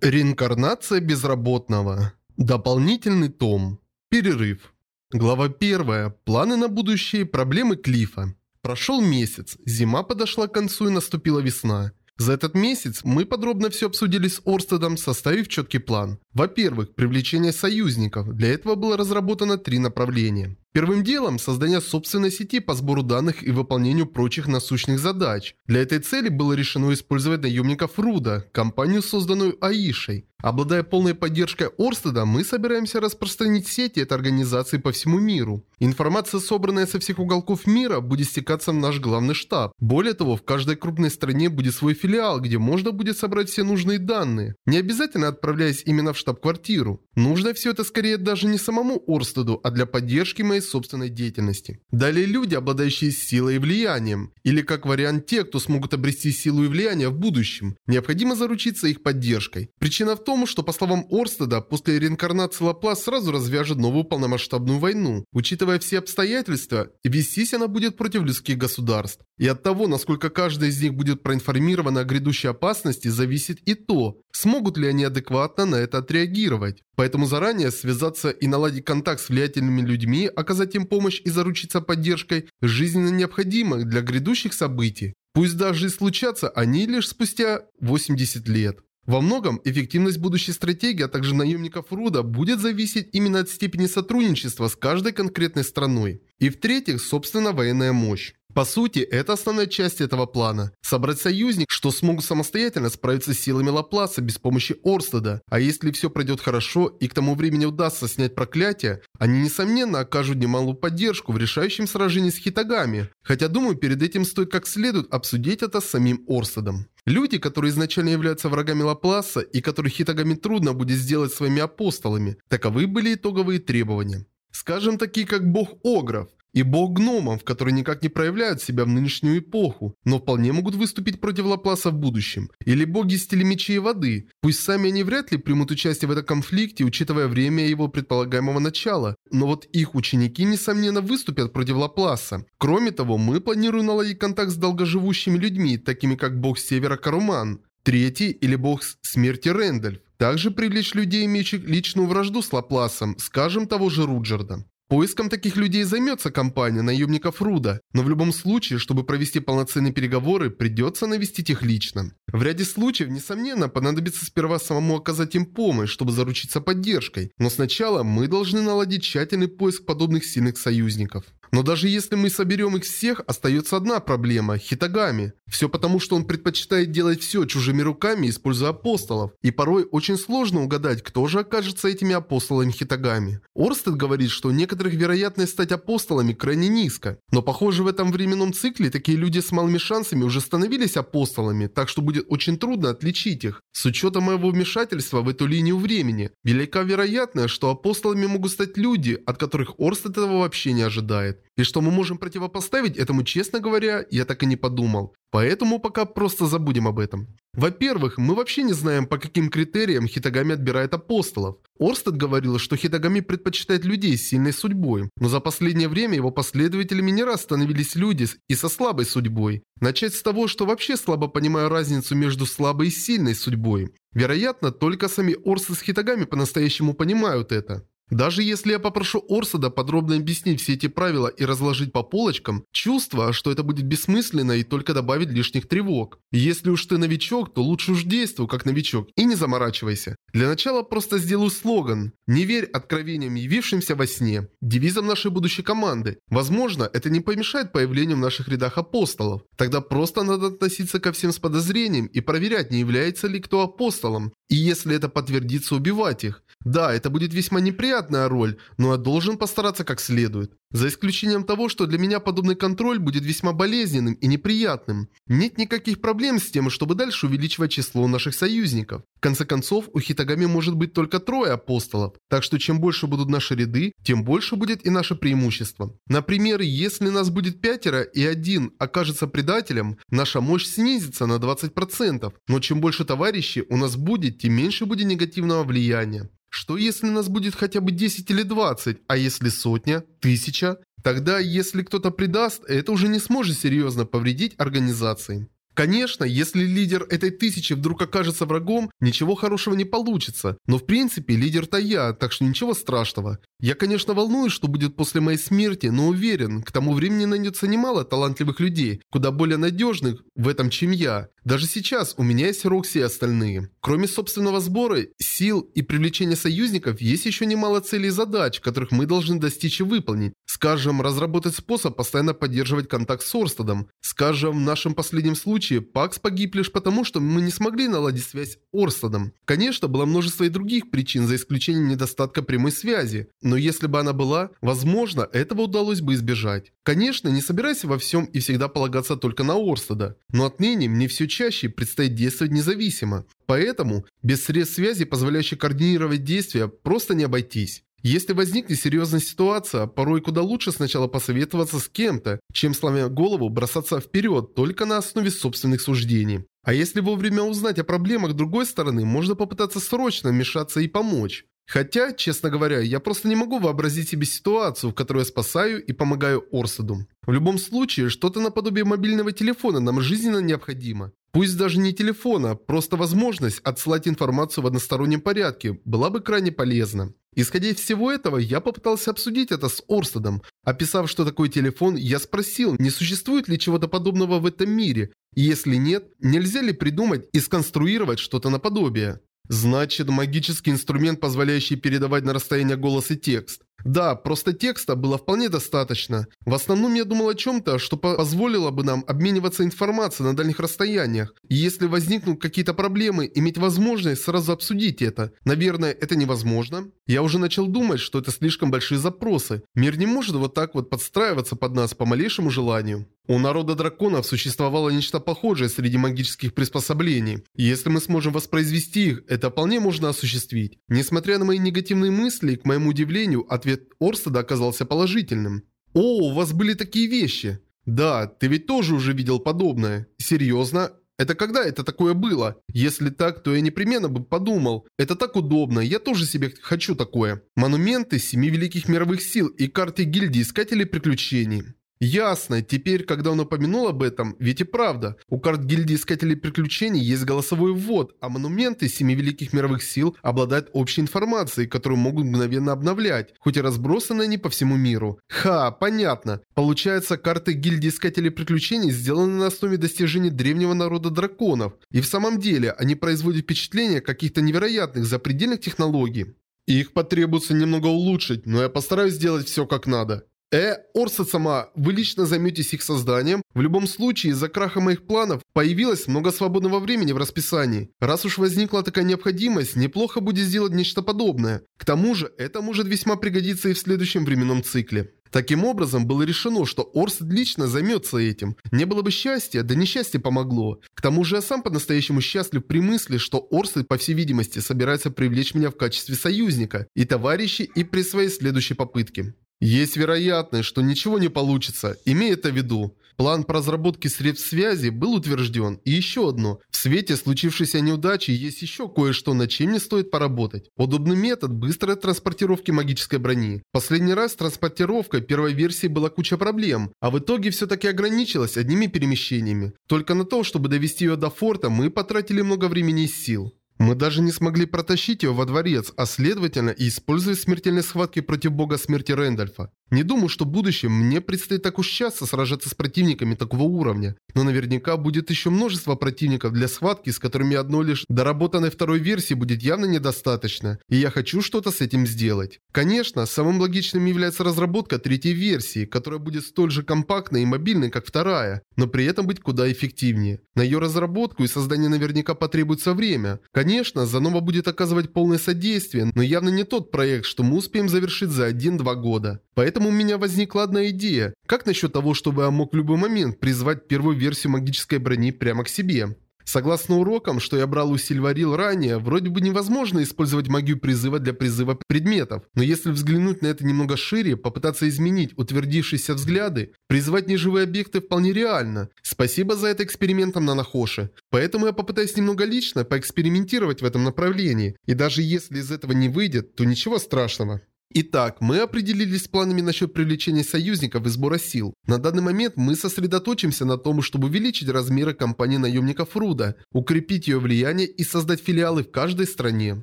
Реинкарнация безработного. Дополнительный том. Перерыв. Глава 1. Планы на будущее. и Проблемы Клифа. Прошел месяц. Зима подошла к концу и наступила весна. За этот месяц мы подробно все обсудили с Орстедом, составив четкий план. Во-первых, привлечение союзников. Для этого было разработано три направления. Первым делом – создание собственной сети по сбору данных и выполнению прочих насущных задач. Для этой цели было решено использовать наемников Руда, компанию, созданную Аишей. Обладая полной поддержкой Орстеда, мы собираемся распространить сети этой организации по всему миру. Информация, собранная со всех уголков мира, будет стекаться в наш главный штаб. Более того, в каждой крупной стране будет свой филиал, где можно будет собрать все нужные данные, не обязательно отправляясь именно в штаб-квартиру. Нужно все это скорее даже не самому Орстеду, а для поддержки моей собственной деятельности. Далее люди, обладающие силой и влиянием, или как вариант те, кто смогут обрести силу и влияние в будущем, необходимо заручиться их поддержкой. Причина в том, том, что, по словам Орстеда, после реинкарнации Лаплас сразу развяжет новую полномасштабную войну. Учитывая все обстоятельства, вестись она будет против людских государств. И от того, насколько каждая из них будет проинформирована о грядущей опасности, зависит и то, смогут ли они адекватно на это отреагировать. Поэтому заранее связаться и наладить контакт с влиятельными людьми, оказать им помощь и заручиться поддержкой жизненно необходимо для грядущих событий. Пусть даже и случатся они лишь спустя 80 лет. Во многом эффективность будущей стратегии, а также наемников Руда будет зависеть именно от степени сотрудничества с каждой конкретной страной. И в-третьих, собственно, военная мощь. По сути, это основная часть этого плана. Собрать союзник, что смогут самостоятельно справиться с силами Лапласа без помощи Орстеда. А если все пройдет хорошо и к тому времени удастся снять проклятие, они, несомненно, окажут немалую поддержку в решающем сражении с Хитагами. Хотя, думаю, перед этим стоит как следует обсудить это с самим Орстедом. Люди, которые изначально являются врагами Лапласа и которых Хитагами трудно будет сделать своими апостолами, таковы были итоговые требования. Скажем, такие как бог Огров и бог гномов, которые никак не проявляют себя в нынешнюю эпоху, но вполне могут выступить против Лапласа в будущем. Или боги стиля мечей и воды. Пусть сами они вряд ли примут участие в этом конфликте, учитывая время его предполагаемого начала, но вот их ученики, несомненно, выступят против Лапласа. Кроме того, мы планируем наладить контакт с долгоживущими людьми, такими как бог Севера Каруман, третий или бог смерти Рэндальф. Также привлечь людей, имеющих личную вражду с Лапласом, скажем, того же Руджерда. Поиском таких людей займется компания наемников Руда, но в любом случае, чтобы провести полноценные переговоры, придется навестить их лично. В ряде случаев, несомненно, понадобится сперва самому оказать им помощь, чтобы заручиться поддержкой, но сначала мы должны наладить тщательный поиск подобных сильных союзников. Но даже если мы соберем их всех, остается одна проблема – Хитагами. Все потому, что он предпочитает делать все чужими руками, используя апостолов. И порой очень сложно угадать, кто же окажется этими апостолами Хитагами. Орстед говорит, что у некоторых вероятность стать апостолами крайне низко. Но похоже, в этом временном цикле такие люди с малыми шансами уже становились апостолами, так что будет очень трудно отличить их. С учетом моего вмешательства в эту линию времени, велика вероятность, что апостолами могут стать люди, от которых Орстед этого вообще не ожидает. И что мы можем противопоставить этому, честно говоря, я так и не подумал. Поэтому пока просто забудем об этом. Во-первых, мы вообще не знаем, по каким критериям Хитагами отбирает апостолов. Орстед говорил, что Хитагами предпочитает людей с сильной судьбой, но за последнее время его последователями не раз становились люди и со слабой судьбой. Начать с того, что вообще слабо понимаю разницу между слабой и сильной судьбой. Вероятно, только сами Орсы с Хитагами по-настоящему понимают это. Даже если я попрошу Орсада подробно объяснить все эти правила и разложить по полочкам, чувство, что это будет бессмысленно и только добавит лишних тревог. Если уж ты новичок, то лучше уж действуй как новичок и не заморачивайся. Для начала просто сделаю слоган «Не верь откровениям, явившимся во сне» девизом нашей будущей команды. Возможно, это не помешает появлению в наших рядах апостолов. Тогда просто надо относиться ко всем с подозрением и проверять, не является ли кто апостолом. И если это подтвердится, убивать их. Да, это будет весьма неприятно, приятная роль, но я должен постараться как следует. За исключением того, что для меня подобный контроль будет весьма болезненным и неприятным. Нет никаких проблем с тем, чтобы дальше увеличивать число наших союзников. В конце концов, у Хитагами может быть только трое апостолов, так что чем больше будут наши ряды, тем больше будет и наше преимущество. Например, если нас будет пятеро и один окажется предателем, наша мощь снизится на 20%, но чем больше товарищей у нас будет, тем меньше будет негативного влияния. Что если нас будет хотя бы 10 или 20, а если сотня, тысяча? Тогда, если кто-то предаст, это уже не сможет серьезно повредить организации. Конечно, если лидер этой тысячи вдруг окажется врагом, ничего хорошего не получится. Но в принципе, лидер-то я, так что ничего страшного. Я, конечно, волнуюсь, что будет после моей смерти, но уверен, к тому времени найдется немало талантливых людей, куда более надежных в этом, чем я. Даже сейчас у меня есть Рокси и остальные. Кроме собственного сбора, сил и привлечения союзников, есть еще немало целей и задач, которых мы должны достичь и выполнить. Скажем, разработать способ постоянно поддерживать контакт с Орстедом. Скажем, в нашем последнем случае случае, Пакс погиб лишь потому, что мы не смогли наладить связь Орсадом. Конечно, было множество и других причин, за исключением недостатка прямой связи. Но если бы она была, возможно, этого удалось бы избежать. Конечно, не собирайся во всем и всегда полагаться только на Орсада, Но отныне мне все чаще предстоит действовать независимо. Поэтому без средств связи, позволяющих координировать действия, просто не обойтись. Если возникнет серьезная ситуация, порой куда лучше сначала посоветоваться с кем-то, чем сломя голову бросаться вперед только на основе собственных суждений. А если вовремя узнать о проблемах другой стороны, можно попытаться срочно вмешаться и помочь. Хотя, честно говоря, я просто не могу вообразить себе ситуацию, в которой я спасаю и помогаю Орсаду. В любом случае, что-то наподобие мобильного телефона нам жизненно необходимо. Пусть даже не телефона, а просто возможность отсылать информацию в одностороннем порядке была бы крайне полезна. Исходя из всего этого, я попытался обсудить это с Орстедом. Описав, что такое телефон, я спросил, не существует ли чего-то подобного в этом мире, и если нет, нельзя ли придумать и сконструировать что-то наподобие. Значит, магический инструмент, позволяющий передавать на расстояние голос и текст. Да, просто текста было вполне достаточно. В основном я думал о чем-то, что позволило бы нам обмениваться информацией на дальних расстояниях. И если возникнут какие-то проблемы, иметь возможность сразу обсудить это. Наверное, это невозможно. Я уже начал думать, что это слишком большие запросы. Мир не может вот так вот подстраиваться под нас по малейшему желанию. У народа драконов существовало нечто похожее среди магических приспособлений. И если мы сможем воспроизвести их, это вполне можно осуществить. Несмотря на мои негативные мысли, к моему удивлению, ответ Ответ Орстеда оказался положительным. «О, у вас были такие вещи!» «Да, ты ведь тоже уже видел подобное. Серьезно? Это когда это такое было? Если так, то я непременно бы подумал. Это так удобно, я тоже себе хочу такое. Монументы Семи Великих Мировых Сил и карты Гильдии Искателей Приключений. Ясно, теперь, когда он упомянул об этом, ведь и правда, у карт гильдии Искателей Приключений есть голосовой ввод, а монументы Семи Великих Мировых Сил обладают общей информацией, которую могут мгновенно обновлять, хоть и разбросаны они по всему миру. Ха, понятно. Получается, карты гильдии Искателей Приключений сделаны на основе достижений древнего народа драконов, и в самом деле они производят впечатление каких-то невероятных запредельных технологий. Их потребуется немного улучшить, но я постараюсь сделать все как надо. Э, Орса сама, вы лично займетесь их созданием? В любом случае, из-за краха моих планов появилось много свободного времени в расписании. Раз уж возникла такая необходимость, неплохо будет сделать нечто подобное. К тому же, это может весьма пригодиться и в следующем временном цикле. Таким образом, было решено, что Орс лично займется этим. Не было бы счастья, да несчастье помогло. К тому же я сам по-настоящему счастлив при мысли, что Орс, по всей видимости, собирается привлечь меня в качестве союзника и товарищей и при своей следующей попытке. Есть вероятность, что ничего не получится, имей это в виду. План по разработке средств связи был утвержден. И еще одно. В свете случившейся неудачи есть еще кое-что, над чем не стоит поработать. Подобный метод быстрой транспортировки магической брони. Последний раз с транспортировкой первой версии была куча проблем, а в итоге все-таки ограничилась одними перемещениями. Только на то, чтобы довести ее до форта, мы потратили много времени и сил. Мы даже не смогли протащить его во дворец, а следовательно и использовать смертельные схватки против бога смерти Рэндальфа. Не думаю, что в будущем мне предстоит так уж часто сражаться с противниками такого уровня, но наверняка будет еще множество противников для схватки, с которыми одной лишь доработанной второй версии будет явно недостаточно, и я хочу что-то с этим сделать. Конечно, самым логичным является разработка третьей версии, которая будет столь же компактной и мобильной, как вторая, но при этом быть куда эффективнее. На ее разработку и создание наверняка потребуется время. Конечно, Занова будет оказывать полное содействие, но явно не тот проект, что мы успеем завершить за 1-2 года. Поэтому Поэтому у меня возникла одна идея. Как насчет того, чтобы я мог в любой момент призвать первую версию магической брони прямо к себе? Согласно урокам, что я брал у Сильварил ранее, вроде бы невозможно использовать магию призыва для призыва предметов. Но если взглянуть на это немного шире, попытаться изменить утвердившиеся взгляды, призвать неживые объекты вполне реально. Спасибо за это экспериментом на Нахоше. Поэтому я попытаюсь немного лично поэкспериментировать в этом направлении. И даже если из этого не выйдет, то ничего страшного. Итак, мы определились с планами насчет привлечения союзников и сбора сил. На данный момент мы сосредоточимся на том, чтобы увеличить размеры компании наемников Руда, укрепить ее влияние и создать филиалы в каждой стране.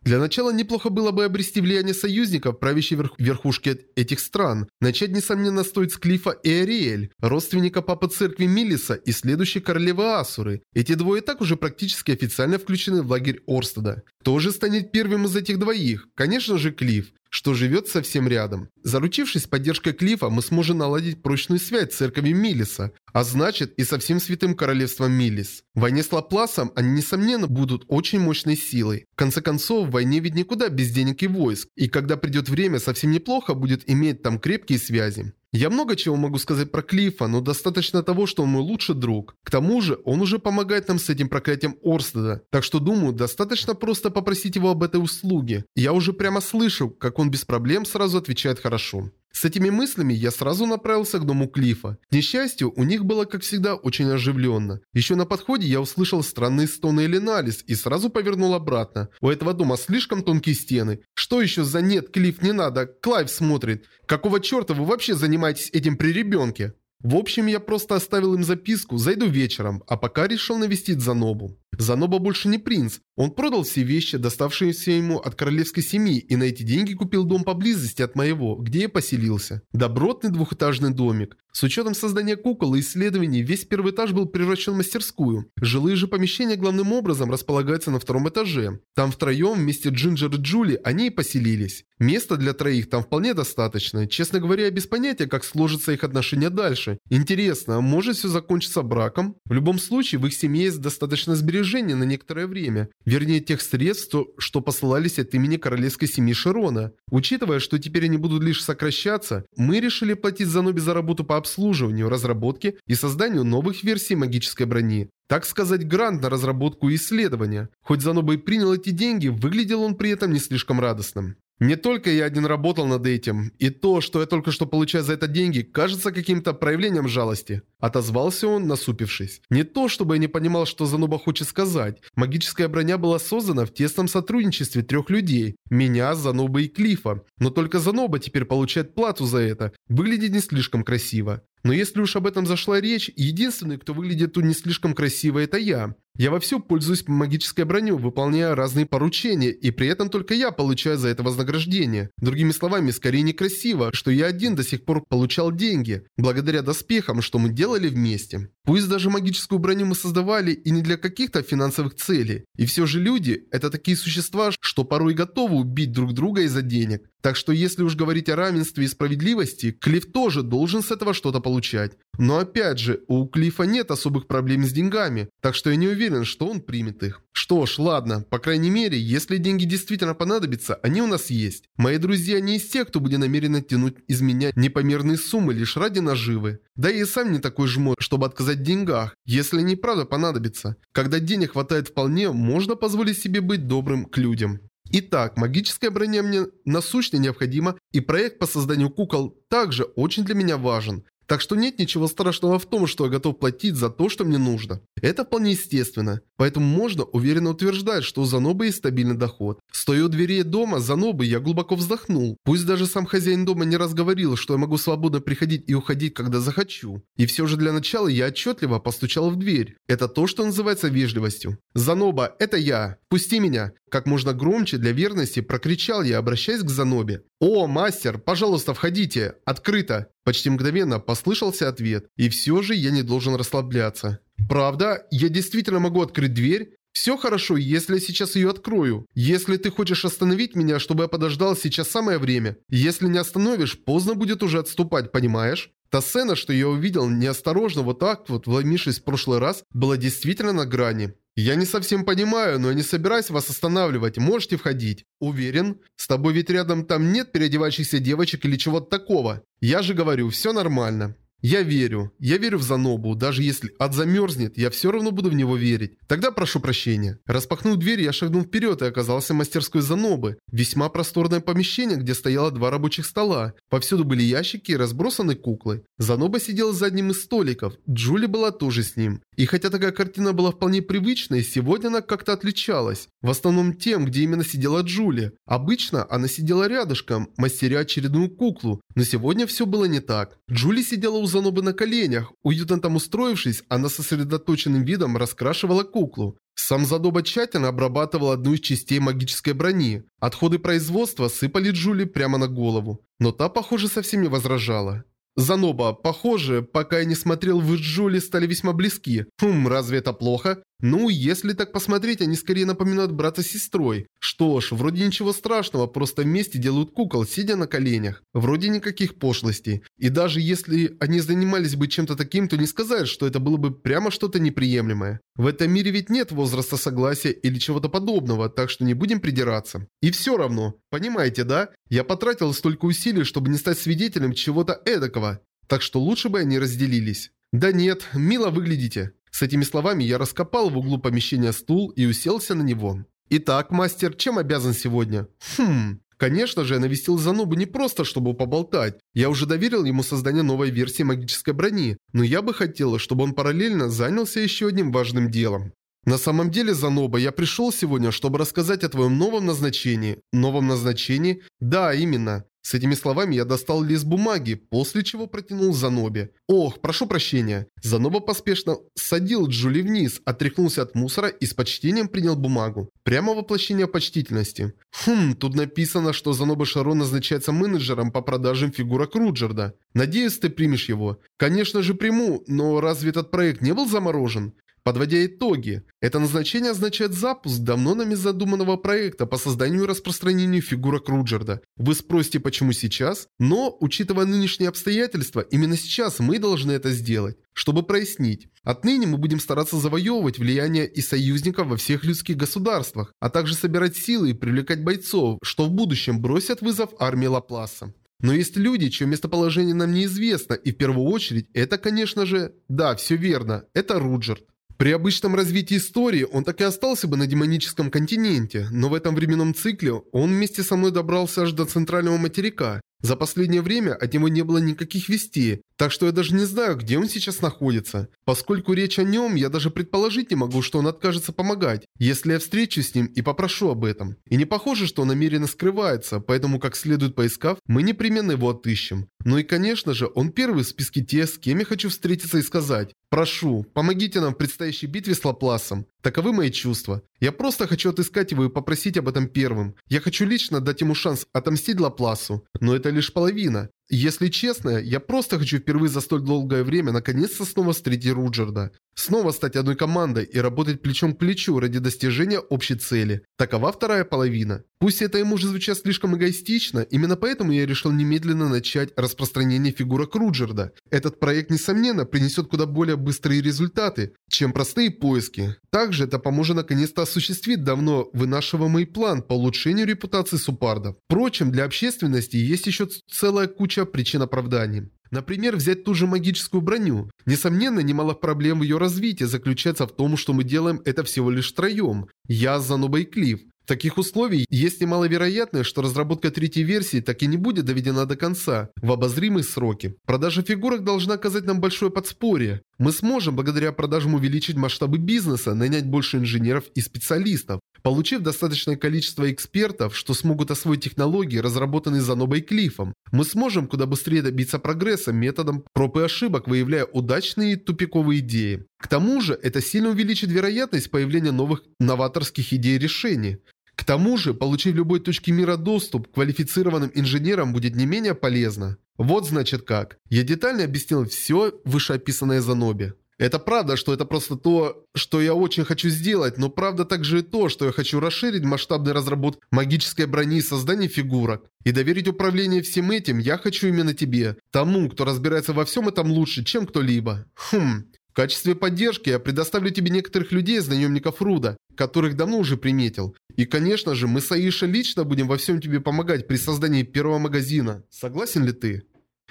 Для начала неплохо было бы обрести влияние союзников, правящей верх верхушки этих стран. Начать, несомненно, стоит с Клифа и Ариэль, родственника папы церкви Милиса и следующей королевы Асуры. Эти двое так уже практически официально включены в лагерь Орстеда. Кто же станет первым из этих двоих? Конечно же, Клифф что живет совсем рядом. Заручившись поддержкой Клифа, мы сможем наладить прочную связь с церковью Милиса, а значит и со всем святым королевством Милис. В войне с Лапласом они, несомненно, будут очень мощной силой. В конце концов, в войне ведь никуда без денег и войск, и когда придет время, совсем неплохо будет иметь там крепкие связи. Я много чего могу сказать про Клифа, но достаточно того, что он мой лучший друг. К тому же, он уже помогает нам с этим проклятием Орстеда, так что думаю, достаточно просто попросить его об этой услуге. Я уже прямо слышу, как он без проблем сразу отвечает хорошо. С этими мыслями я сразу направился к дому Клифа. К несчастью, у них было, как всегда, очень оживленно. Еще на подходе я услышал странные стоны Эленалис и сразу повернул обратно. У этого дома слишком тонкие стены. Что еще за «нет, Клиф, не надо», Клайв смотрит. Какого черта вы вообще занимаетесь этим при ребенке? В общем, я просто оставил им записку, зайду вечером, а пока решил навестить Занобу. Заноба больше не принц. Он продал все вещи, доставшиеся ему от королевской семьи, и на эти деньги купил дом поблизости от моего, где я поселился. Добротный двухэтажный домик. С учетом создания кукол и исследований, весь первый этаж был превращен в мастерскую. Жилые же помещения главным образом располагаются на втором этаже. Там втроем, вместе Джинджер и Джули, они и поселились. Места для троих там вполне достаточно. Честно говоря, я без понятия, как сложатся их отношения дальше. Интересно, а может все закончиться браком? В любом случае, в их семье есть достаточно сбережений распоряжение на некоторое время, вернее тех средств, что посылались от имени королевской семьи Широна. Учитывая, что теперь они будут лишь сокращаться, мы решили платить Заноби за работу по обслуживанию, разработке и созданию новых версий магической брони. Так сказать, грант на разработку и исследования. Хоть Заноба и принял эти деньги, выглядел он при этом не слишком радостным. Не только я один работал над этим, и то, что я только что получаю за это деньги, кажется каким-то проявлением жалости. Отозвался он, насупившись. Не то, чтобы я не понимал, что Зануба хочет сказать. Магическая броня была создана в тесном сотрудничестве трех людей. Меня, Зануба и Клифа. Но только Зануба теперь получает плату за это. Выглядит не слишком красиво. Но если уж об этом зашла речь, единственный, кто выглядит тут не слишком красиво, это я. Я вовсю пользуюсь магической броней, выполняя разные поручения, и при этом только я получаю за это вознаграждение. Другими словами, скорее некрасиво, что я один до сих пор получал деньги, благодаря доспехам, что мы делали вместе. Пусть даже магическую броню мы создавали и не для каких-то финансовых целей. И все же люди – это такие существа, что порой готовы убить друг друга из-за денег. Так что если уж говорить о равенстве и справедливости, Клифф тоже должен с этого что-то получать. Но опять же, у Клифа нет особых проблем с деньгами, так что я не уверен, уверен, что он примет их. Что ж, ладно, по крайней мере, если деньги действительно понадобятся, они у нас есть. Мои друзья не из тех, кто были намерены тянуть из меня непомерные суммы лишь ради наживы. Да и сам не такой жмот, чтобы отказать в деньгах, если они правда понадобятся. Когда денег хватает вполне, можно позволить себе быть добрым к людям. Итак, магическая броня мне насущно необходима, и проект по созданию кукол также очень для меня важен. Так что нет ничего страшного в том, что я готов платить за то, что мне нужно. Это вполне естественно. Поэтому можно уверенно утверждать, что у Занобы есть стабильный доход. Стоя у двери дома Занобы, я глубоко вздохнул. Пусть даже сам хозяин дома не раз говорил, что я могу свободно приходить и уходить, когда захочу. И все же для начала я отчетливо постучал в дверь. Это то, что называется вежливостью. «Заноба, это я!» Пусти меня!» Как можно громче для верности прокричал я, обращаясь к Занобе. «О, мастер, пожалуйста, входите! Открыто!» Почти мгновенно послышался ответ. И все же я не должен расслабляться. «Правда? Я действительно могу открыть дверь?» «Все хорошо, если я сейчас ее открою. Если ты хочешь остановить меня, чтобы я подождал, сейчас самое время. Если не остановишь, поздно будет уже отступать, понимаешь?» Та сцена, что я увидел неосторожно вот так вот, вломившись в прошлый раз, была действительно на грани. Я не совсем понимаю, но я не собираюсь вас останавливать, можете входить. Уверен, с тобой ведь рядом там нет переодевающихся девочек или чего-то такого. Я же говорю, все нормально. Я верю. Я верю в Занобу. Даже если ад замерзнет, я все равно буду в него верить. Тогда прошу прощения. Распахнув дверь, я шагнул вперед и оказался в мастерской Занобы. Весьма просторное помещение, где стояло два рабочих стола. Повсюду были ящики и разбросаны куклы. Заноба сидела за одним из столиков. Джули была тоже с ним. И хотя такая картина была вполне привычной, сегодня она как-то отличалась. В основном тем, где именно сидела Джули. Обычно она сидела рядышком, мастеря очередную куклу. Но сегодня все было не так. Джули сидела у Занобы на коленях. Уютно там устроившись, она сосредоточенным видом раскрашивала куклу. Сам Задоба тщательно обрабатывал одну из частей магической брони. Отходы производства сыпали Джули прямо на голову. Но та, похоже, совсем не возражала. Заноба, похоже, пока я не смотрел, вы с Джоли стали весьма близки. Хм, разве это плохо? Ну, если так посмотреть, они скорее напоминают брата с сестрой. Что ж, вроде ничего страшного, просто вместе делают кукол, сидя на коленях. Вроде никаких пошлостей. И даже если они занимались бы чем-то таким, то не сказать, что это было бы прямо что-то неприемлемое. В этом мире ведь нет возраста согласия или чего-то подобного, так что не будем придираться. И все равно, понимаете, да? Я потратил столько усилий, чтобы не стать свидетелем чего-то эдакого. Так что лучше бы они разделились. Да нет, мило выглядите. С этими словами я раскопал в углу помещения стул и уселся на него. «Итак, мастер, чем обязан сегодня?» «Хм...» Конечно же, я навестил Занубу не просто, чтобы поболтать. Я уже доверил ему создание новой версии магической брони, но я бы хотел, чтобы он параллельно занялся еще одним важным делом. На самом деле, Заноба, я пришел сегодня, чтобы рассказать о твоем новом назначении. Новом назначении? Да, именно. С этими словами я достал лист бумаги, после чего протянул Занобе. «Ох, прошу прощения». Заноба поспешно садил Джули вниз, отряхнулся от мусора и с почтением принял бумагу. Прямо воплощение почтительности. Хм, тут написано, что Заноба Шарон назначается менеджером по продажам фигурок Руджерда. Надеюсь, ты примешь его. Конечно же приму, но разве этот проект не был заморожен? Подводя итоги, это назначение означает запуск давно нами задуманного проекта по созданию и распространению фигурок Руджерда. Вы спросите, почему сейчас? Но, учитывая нынешние обстоятельства, именно сейчас мы должны это сделать. Чтобы прояснить, отныне мы будем стараться завоевывать влияние и союзников во всех людских государствах, а также собирать силы и привлекать бойцов, что в будущем бросят вызов армии Лапласа. Но есть люди, чье местоположение нам неизвестно, и в первую очередь это, конечно же, да, все верно, это Руджерд. При обычном развитии истории он так и остался бы на демоническом континенте, но в этом временном цикле он вместе со мной добрался аж до центрального материка. За последнее время от него не было никаких вестей, так что я даже не знаю, где он сейчас находится. Поскольку речь о нем, я даже предположить не могу, что он откажется помогать, если я встречусь с ним и попрошу об этом. И не похоже, что он намеренно скрывается, поэтому как следует поискав, мы непременно его отыщем. Ну и конечно же, он первый в списке тех, с кем я хочу встретиться и сказать. Прошу, помогите нам в предстоящей битве с Лапласом. Таковы мои чувства. Я просто хочу отыскать его и попросить об этом первым. Я хочу лично дать ему шанс отомстить Лапласу, но это лишь половина. Если честно, я просто хочу впервые за столь долгое время наконец-то снова встретить Руджерда. Снова стать одной командой и работать плечом к плечу ради достижения общей цели. Такова вторая половина. Пусть это ему же звучит слишком эгоистично, именно поэтому я решил немедленно начать распространение фигурок Руджерда. Этот проект, несомненно, принесет куда более быстрые результаты, чем простые поиски. Также это поможет наконец-то осуществить давно вынашиваемый план по улучшению репутации супардов. Впрочем, для общественности есть еще целая куча тоже причин оправданий. Например, взять ту же магическую броню. Несомненно, немало проблем в ее развитии заключается в том, что мы делаем это всего лишь втроем. Я, Зануба и Клифф. В таких условиях есть немаловероятность, что разработка третьей версии так и не будет доведена до конца в обозримые сроки. Продажа фигурок должна оказать нам большое подспорье. Мы сможем благодаря продажам увеличить масштабы бизнеса, нанять больше инженеров и специалистов, получив достаточное количество экспертов, что смогут освоить технологии, разработанные Занобой и Клифом. Мы сможем куда быстрее добиться прогресса методом проб и ошибок, выявляя удачные и тупиковые идеи. К тому же, это сильно увеличит вероятность появления новых новаторских идей и решений. К тому же, получив любой точки мира доступ к квалифицированным инженерам будет не менее полезно. Вот значит как. Я детально объяснил все вышеописанное Заноби. Это правда, что это просто то, что я очень хочу сделать, но правда также и то, что я хочу расширить масштабный разработ магической брони и создание фигурок. И доверить управление всем этим я хочу именно тебе, тому, кто разбирается во всем этом лучше, чем кто-либо. Хм, в качестве поддержки я предоставлю тебе некоторых людей из наемников Руда, которых давно уже приметил. И, конечно же, мы с Аиша лично будем во всем тебе помогать при создании первого магазина. Согласен ли ты?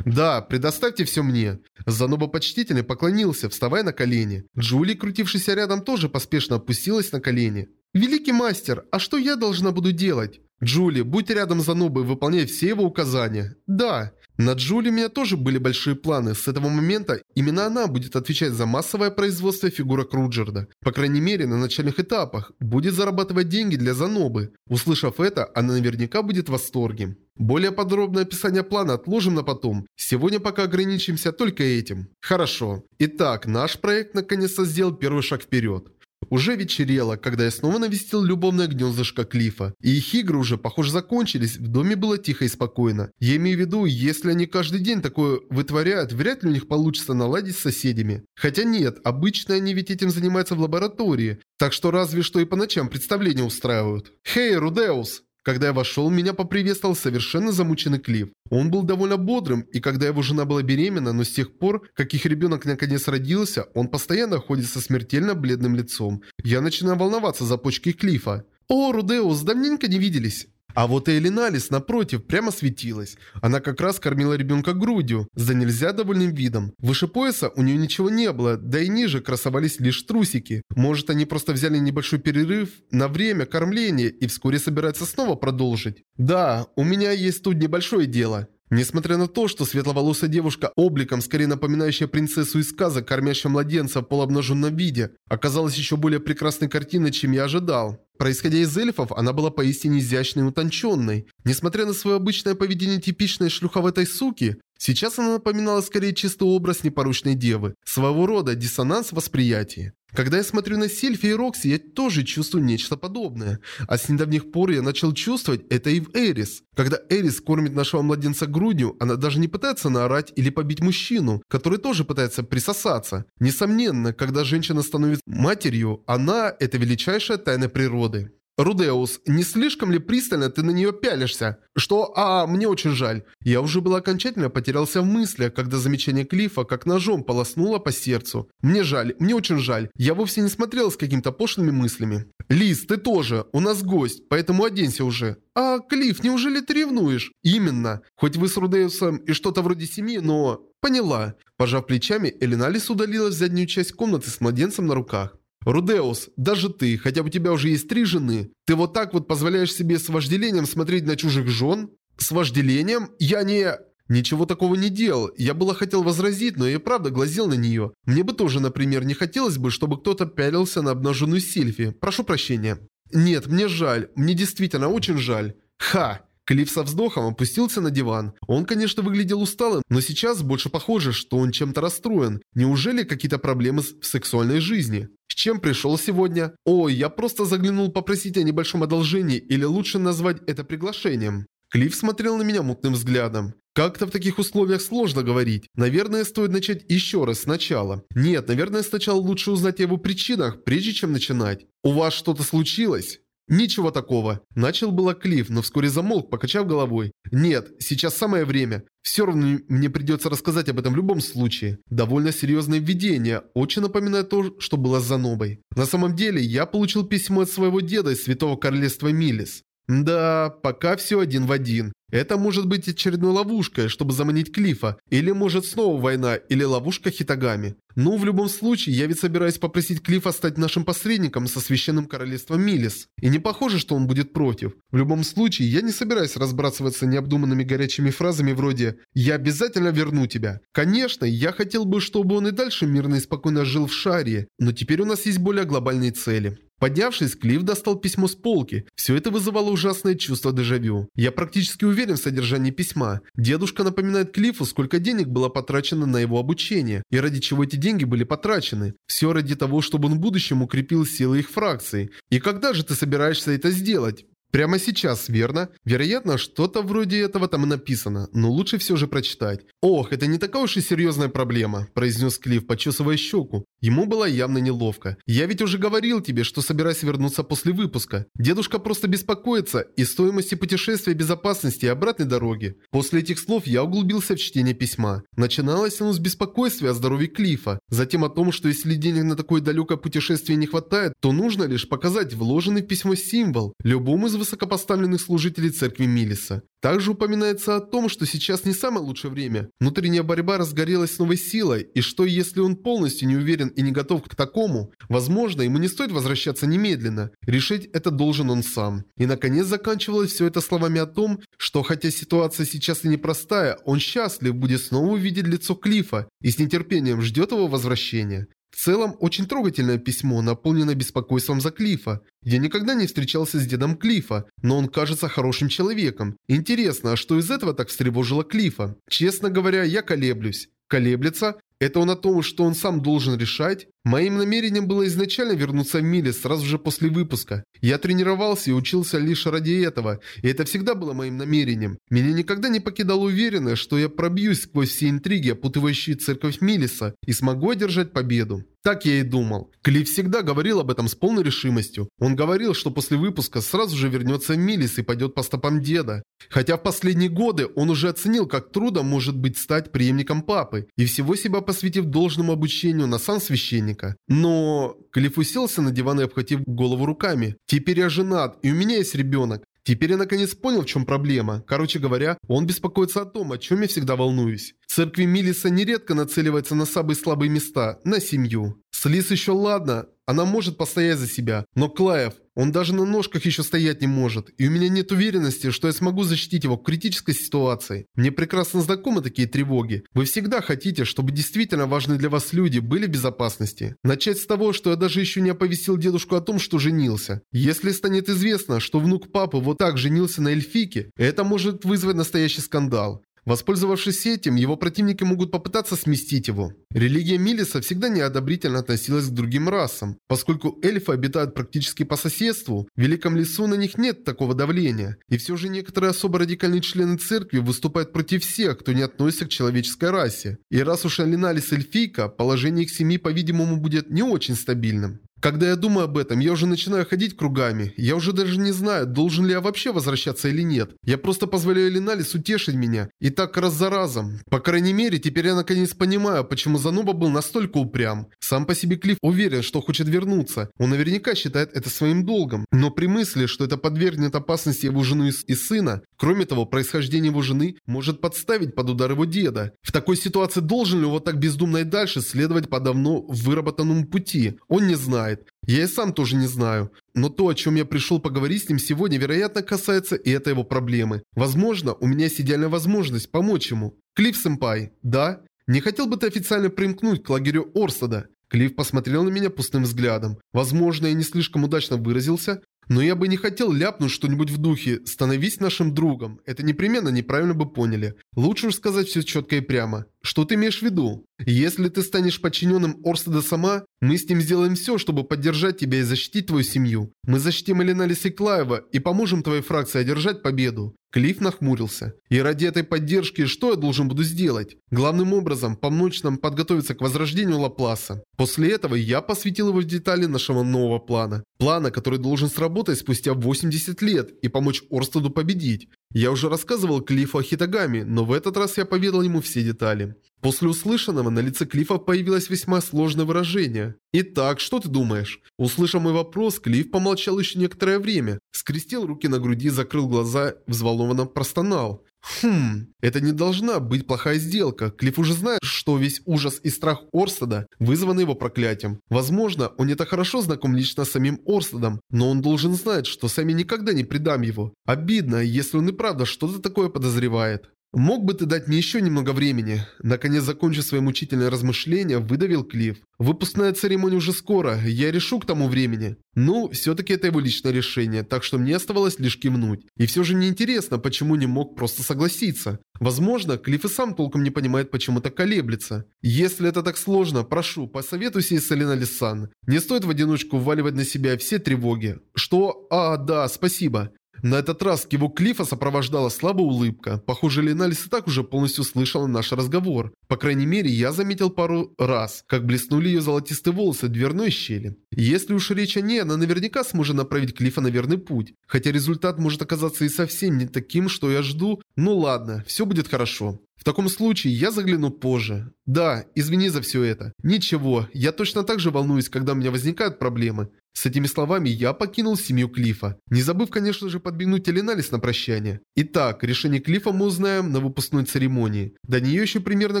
«Да, предоставьте все мне». Заноба почтительно поклонился, вставая на колени. Джули, крутившаяся рядом, тоже поспешно опустилась на колени. «Великий мастер, а что я должна буду делать?» «Джули, будь рядом с Занобой, выполняй все его указания». «Да». На Джули у меня тоже были большие планы. С этого момента именно она будет отвечать за массовое производство фигурок Руджерда. По крайней мере, на начальных этапах. Будет зарабатывать деньги для Занобы. Услышав это, она наверняка будет в восторге. Более подробное описание плана отложим на потом. Сегодня пока ограничимся только этим. Хорошо. Итак, наш проект наконец-то сделал первый шаг вперед. Уже вечерело, когда я снова навестил любовное гнездышко Клифа. И их игры уже, похоже, закончились, в доме было тихо и спокойно. Я имею в виду, если они каждый день такое вытворяют, вряд ли у них получится наладить с соседями. Хотя нет, обычно они ведь этим занимаются в лаборатории. Так что разве что и по ночам представления устраивают. «Хей, Рудеус!» Когда я вошел, меня поприветствовал совершенно замученный Клифф. Он был довольно бодрым, и когда его жена была беременна, но с тех пор, как их ребенок наконец родился, он постоянно ходит со смертельно бледным лицом. Я начинаю волноваться за почки Клифа. «О, Рудеус, давненько не виделись!» А вот Элиналис, напротив, прямо светилась. Она как раз кормила ребенка грудью, за нельзя довольным видом. Выше пояса у нее ничего не было, да и ниже красовались лишь трусики. Может, они просто взяли небольшой перерыв на время кормления и вскоре собираются снова продолжить? Да, у меня есть тут небольшое дело. Несмотря на то, что светловолосая девушка, обликом скорее напоминающая принцессу из сказок, кормящая младенца в полуобнаженном виде, оказалась еще более прекрасной картиной, чем я ожидал. Происходя из эльфов, она была поистине изящной и утонченной. Несмотря на свое обычное поведение типичной шлюховатой суки, сейчас она напоминала скорее чистый образ непорочной девы, своего рода диссонанс восприятия. Когда я смотрю на Сильфи и Рокси, я тоже чувствую нечто подобное. А с недавних пор я начал чувствовать это и в Эрис. Когда Эрис кормит нашего младенца грудью, она даже не пытается наорать или побить мужчину, который тоже пытается присосаться. Несомненно, когда женщина становится матерью, она – это величайшая тайна природы. «Рудеус, не слишком ли пристально ты на нее пялишься?» «Что? А, мне очень жаль». Я уже был окончательно потерялся в мыслях, когда замечание Клифа как ножом полоснуло по сердцу. «Мне жаль, мне очень жаль. Я вовсе не смотрел с какими-то пошлыми мыслями». «Лиз, ты тоже. У нас гость, поэтому оденься уже». «А, Клифф, неужели ты ревнуешь?» «Именно. Хоть вы с Рудеусом и что-то вроде семьи, но...» «Поняла». Пожав плечами, Элина Элиналис удалилась в заднюю часть комнаты с младенцем на руках. «Рудеус, даже ты, хотя у тебя уже есть три жены, ты вот так вот позволяешь себе с вожделением смотреть на чужих жен?» «С вожделением? Я не...» Ничего такого не делал. Я было хотел возразить, но я и правда глазел на нее. Мне бы тоже, например, не хотелось бы, чтобы кто-то пялился на обнаженную Сильфи. Прошу прощения. Нет, мне жаль. Мне действительно очень жаль. Ха! Клифф со вздохом опустился на диван. Он, конечно, выглядел усталым, но сейчас больше похоже, что он чем-то расстроен. Неужели какие-то проблемы в сексуальной жизни? С чем пришел сегодня? О, я просто заглянул попросить о небольшом одолжении, или лучше назвать это приглашением. Клифф смотрел на меня мутным взглядом. Как-то в таких условиях сложно говорить. Наверное, стоит начать еще раз сначала. Нет, наверное, сначала лучше узнать о его причинах, прежде чем начинать. У вас что-то случилось? «Ничего такого!» Начал было Клифф, но вскоре замолк, покачав головой. «Нет, сейчас самое время. Все равно мне придется рассказать об этом в любом случае. Довольно серьезное введение, очень напоминает то, что было с Занобой. На самом деле, я получил письмо от своего деда из Святого Королевства Милис. Да, пока все один в один. Это может быть очередной ловушкой, чтобы заманить Клифа, или может снова война, или ловушка Хитагами. Ну, в любом случае, я ведь собираюсь попросить Клифа стать нашим посредником со Священным Королевством Милис. И не похоже, что он будет против. В любом случае, я не собираюсь разбрасываться необдуманными горячими фразами вроде «Я обязательно верну тебя». Конечно, я хотел бы, чтобы он и дальше мирно и спокойно жил в Шарии, но теперь у нас есть более глобальные цели. Поднявшись, Клифф достал письмо с полки. Все это вызывало ужасное чувство дежавю. Я практически уверен в содержании письма. Дедушка напоминает Клиффу, сколько денег было потрачено на его обучение, и ради чего эти деньги были потрачены. Все ради того, чтобы он в будущем укрепил силы их фракции. И когда же ты собираешься это сделать? Прямо сейчас, верно? Вероятно, что-то вроде этого там и написано, но лучше все же прочитать. «Ох, это не такая уж и серьезная проблема», – произнес Клифф, почесывая щеку. Ему было явно неловко. «Я ведь уже говорил тебе, что собираюсь вернуться после выпуска. Дедушка просто беспокоится и стоимости путешествия, безопасности и обратной дороги». После этих слов я углубился в чтение письма. Начиналось оно с беспокойства о здоровье Клифа, затем о том, что если денег на такое далекое путешествие не хватает, то нужно лишь показать вложенный в письмо символ любому из высокопоставленных служителей церкви Милиса. Также упоминается о том, что сейчас не самое лучшее время. Внутренняя борьба разгорелась с новой силой, и что если он полностью не уверен и не готов к такому, возможно, ему не стоит возвращаться немедленно. Решить это должен он сам. И наконец заканчивалось все это словами о том, что хотя ситуация сейчас и непростая, он счастлив будет снова увидеть лицо Клифа и с нетерпением ждет его возвращения. В целом, очень трогательное письмо, наполнено беспокойством за Клифа. Я никогда не встречался с дедом Клифа, но он кажется хорошим человеком. Интересно, а что из этого так встревожило Клифа? Честно говоря, я колеблюсь. Колеблется? Это он о том, что он сам должен решать? Моим намерением было изначально вернуться в Миле сразу же после выпуска. Я тренировался и учился лишь ради этого, и это всегда было моим намерением. Меня никогда не покидало уверенность, что я пробьюсь сквозь все интриги, опутывающие церковь Милиса, и смогу одержать победу. Так я и думал. Клифф всегда говорил об этом с полной решимостью. Он говорил, что после выпуска сразу же вернется в Милис и пойдет по стопам деда. Хотя в последние годы он уже оценил, как трудно может быть стать преемником папы, и всего себя посвятив должному обучению на сан священник начальника. Но Клифф уселся на диван и обхватив голову руками. «Теперь я женат, и у меня есть ребенок. Теперь я наконец понял, в чем проблема. Короче говоря, он беспокоится о том, о чем я всегда волнуюсь. Церкви Милиса нередко нацеливается на самые слабые места, на семью. С Лис еще ладно, она может постоять за себя. Но Клаев, он даже на ножках еще стоять не может. И у меня нет уверенности, что я смогу защитить его в критической ситуации. Мне прекрасно знакомы такие тревоги. Вы всегда хотите, чтобы действительно важные для вас люди были в безопасности. Начать с того, что я даже еще не оповестил дедушку о том, что женился. Если станет известно, что внук папы вот так женился на эльфике, это может вызвать настоящий скандал. Воспользовавшись этим, его противники могут попытаться сместить его. Религия Милиса всегда неодобрительно относилась к другим расам. Поскольку эльфы обитают практически по соседству, в Великом Лесу на них нет такого давления. И все же некоторые особо радикальные члены церкви выступают против всех, кто не относится к человеческой расе. И раз уж Алиналис эльфийка, положение их семьи, по-видимому, будет не очень стабильным. Когда я думаю об этом, я уже начинаю ходить кругами. Я уже даже не знаю, должен ли я вообще возвращаться или нет. Я просто позволяю Линалис утешить меня. И так раз за разом. По крайней мере, теперь я наконец понимаю, почему Зануба был настолько упрям. Сам по себе Клифф уверен, что хочет вернуться. Он наверняка считает это своим долгом. Но при мысли, что это подвергнет опасности его жену и сына, кроме того, происхождение его жены может подставить под удар его деда. В такой ситуации должен ли он вот так бездумно и дальше следовать по давно выработанному пути? Он не знает знает. Я и сам тоже не знаю. Но то, о чем я пришел поговорить с ним сегодня, вероятно, касается и этой его проблемы. Возможно, у меня есть идеальная возможность помочь ему. Клифф Сэмпай, да? Не хотел бы ты официально примкнуть к лагерю Орсада? Клифф посмотрел на меня пустым взглядом. Возможно, я не слишком удачно выразился, но я бы не хотел ляпнуть что-нибудь в духе «становись нашим другом». Это непременно неправильно бы поняли. Лучше уж сказать все четко и прямо. Что ты имеешь в виду? Если ты станешь подчиненным Орседа сама, мы с ним сделаем все, чтобы поддержать тебя и защитить твою семью. Мы защитим Элина Лисиклаева и поможем твоей фракции одержать победу. Клифф нахмурился. «И ради этой поддержки что я должен буду сделать? Главным образом, помочь нам подготовиться к возрождению Лапласа. После этого я посвятил его в детали нашего нового плана. Плана, который должен сработать спустя 80 лет и помочь Орстеду победить. Я уже рассказывал Клиффу о Хитагаме, но в этот раз я поведал ему все детали. После услышанного на лице Клифа появилось весьма сложное выражение. «Итак, что ты думаешь?» Услышав мой вопрос, Клифф помолчал еще некоторое время, скрестил руки на груди, закрыл глаза, взволнованно простонал. Хм, это не должна быть плохая сделка. Клифф уже знает, что весь ужас и страх Орстеда вызваны его проклятием. Возможно, он не так хорошо знаком лично с самим Орстедом, но он должен знать, что сами никогда не предам его. Обидно, если он и правда что-то такое подозревает. «Мог бы ты дать мне еще немного времени?» Наконец, закончив свои мучительные размышления, выдавил Клифф. «Выпускная церемония уже скоро, я решу к тому времени». Ну, все-таки это его личное решение, так что мне оставалось лишь кивнуть. И все же мне интересно, почему не мог просто согласиться. Возможно, Клифф и сам толком не понимает, почему так колеблется. Если это так сложно, прошу, посоветуйся и с Алина Лисан. Не стоит в одиночку вваливать на себя все тревоги. Что? А, да, спасибо. На этот раз к его Клифа сопровождала слабая улыбка. Похоже, Леналис и так уже полностью слышала наш разговор. По крайней мере, я заметил пару раз, как блеснули ее золотистые волосы в дверной щели. Если уж речь о ней, она наверняка сможет направить Клифа на верный путь. Хотя результат может оказаться и совсем не таким, что я жду. Ну ладно, все будет хорошо. В таком случае я загляну позже. Да, извини за все это. Ничего, я точно так же волнуюсь, когда у меня возникают проблемы. С этими словами я покинул семью Клифа, не забыв, конечно же, подбегнуть Эленалис на прощание. Итак, решение Клифа мы узнаем на выпускной церемонии. До нее еще примерно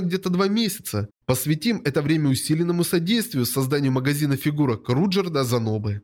где-то два месяца. Посвятим это время усиленному содействию созданию магазина фигурок Руджерда Занобы.